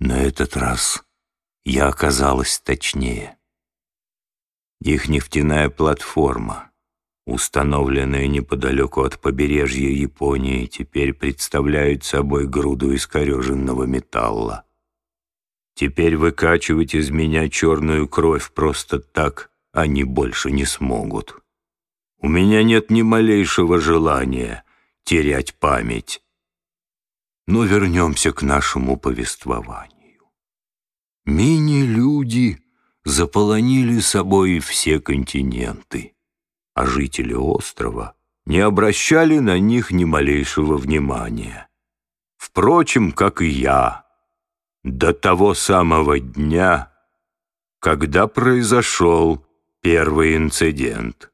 На этот раз я оказалась точнее. Их нефтяная платформа, установленная неподалеку от побережья Японии, теперь представляет собой груду искореженного металла. Теперь выкачивать из меня черную кровь просто так они больше не смогут. У меня нет ни малейшего желания терять память. Но вернемся к нашему повествованию. Мини-люди заполонили собой все континенты, а жители острова не обращали на них ни малейшего внимания. Впрочем, как и я, до того самого дня, когда произошел первый инцидент.